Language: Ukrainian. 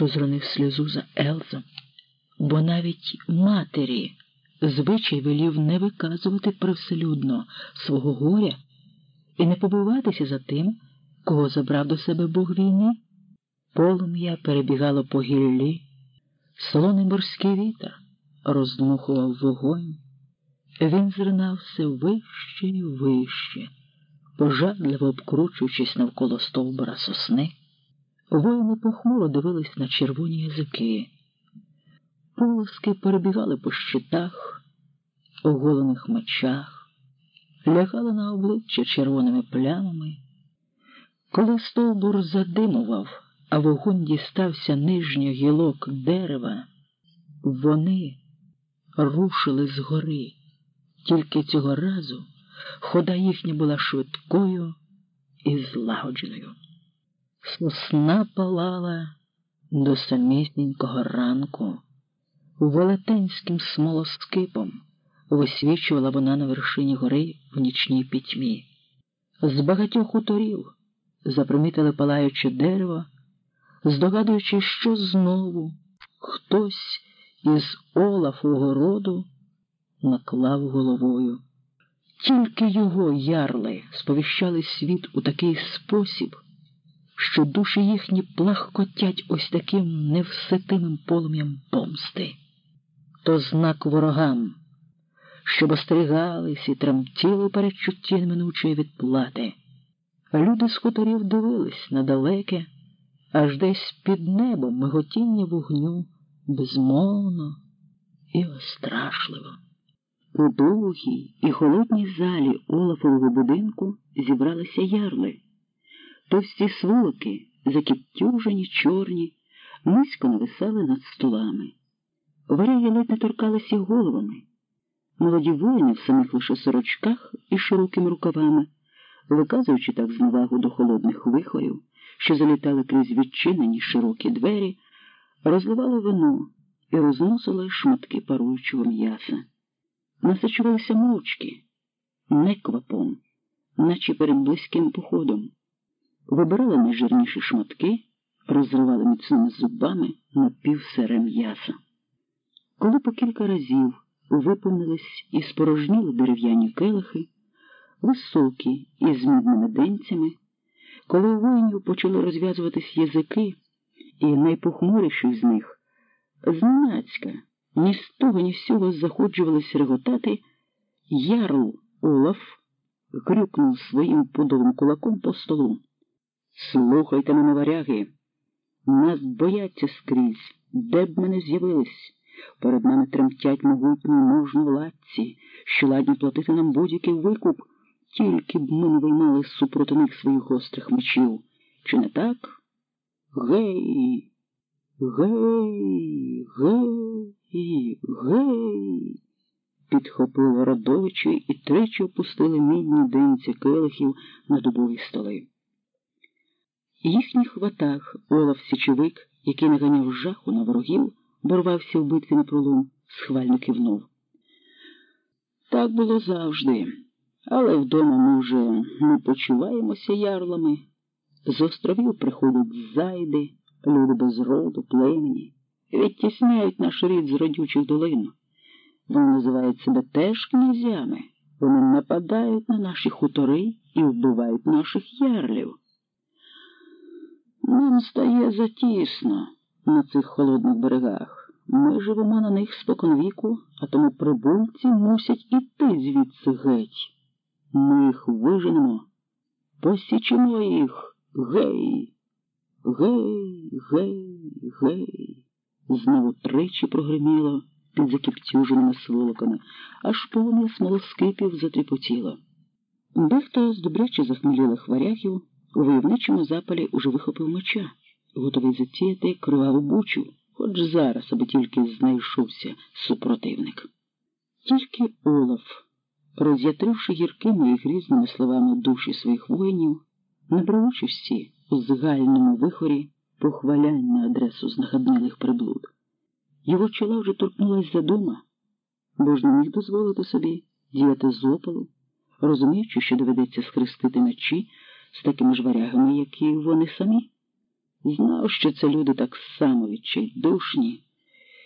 хто зронив сльозу за Елзом, бо навіть матері звичай велів не виказувати привселюдно свого горя і не побиватися за тим, кого забрав до себе Бог війни. Полум'я перебігало по гіллі, солоний морський вітер роздмухував вогонь. Він зринав все вище і вище, пожадливо обкручуючись навколо стовбура сосни. Воїни похмуро дивились на червоні язики. Полоски перебігали по щитах, оголених мечах, лягали на обличчя червоними плямами. Коли стовбур задимував, а вогонь дістався нижньо гілок дерева, вони рушили згори. Тільки цього разу хода їхня була швидкою і злагодженою. Сосна палала до самісінького ранку. Велетенським смолоскипом висвічувала вона на вершині гори в нічній пітьмі. З багатьох хуторів запримітили палаюче дерево, здогадуючи, що знову хтось із Олафового роду наклав головою. Тільки його ярли сповіщали світ у такий спосіб, що душі їхні плахкотять ось таким невситимим полум'ям помсти. То знак ворогам, щоб остерігались і тремтіли передчутті неминучої відплати. Люди з хуторів дивились на далеке, аж десь під небом миготіння вогню безмовно і острашливо. У довгій і холодній залі Олафового будинку зібралися ярли. Товсті сволоки, закіптюжені, чорні, низько нависали над столами. Варяги ледь не торкалися головами. Молоді воїни в самих лише сорочках і широкими рукавами, виказуючи так зневагу до холодних вихорів, що залітали крізь відчинені широкі двері, розливали вино і розносили шматки паруючого м'яса насичувалися мовчки, не квапом, наче перед близьким походом, вибирали найжирніші шматки, розривали міцними зубами на півсере м'яса. Коли по кілька разів виповнились і спорожніли дерев'яні келихи, високі із мідними денцями, коли у воїнів почали розв'язуватись язики, і найпохмуріший з них зненацька ні з того, ні з сього заходжувались реготати, ярл Олаф крюкнув своїм подолом кулаком по столу. Слухайте мене, варяги, нас бояться скрізь, де б ми не з'явились. Перед нами тремтять могутні можновладці, що ладні платити нам будь-який викуп, тільки б ми не виймали супроти них своїх гострих мечів. Чи не так? Гей, гей, гей. Гей. Підхопили родовичі і тричі опустили мідні денці келихів на дубові столи. Їхній хватах Олаф Січовик, який наганяв жаху на ворогів, борвався в битві на пролом, схвально кивнув. Так було завжди, але вдома ми вже не почуваємося ярлами. З островів приходять зайди, люди без роду, племені відтісняють наш рід з родючих долин. Вони називають себе теж князями. Вони нападають на наші хутори і вбивають наших ярлів. Нам стає затісно на цих холодних берегах. Ми живемо на них споконвіку, а тому прибульці мусять іти звідси геть. Ми їх виженемо, посічимо їх гей, гей, гей, гей. Знову тричі прогриміло під закіптюженими сволоками, аж полум'я смолоскипів затріпотіло. Дехто з добряче захмелілих варягів у войовничому запалі уже вихопив меча, готовий затіяти криваву бучу, хоч зараз, аби тільки знайшовся супротивник. Тільки Олаф, роз'ятривши гіркими і грізними словами душі своїх воїнів, набрав участі у згальному вихорі похвалянь на адресу знахабнілих приблуд. Його чола вже торкнулась задума, бо ж не міг дозволити собі діяти з опалу, розуміючи, що доведеться схрестити мечі з такими ж варягами, як і вони самі. Знав, що це люди так само відчайдушні.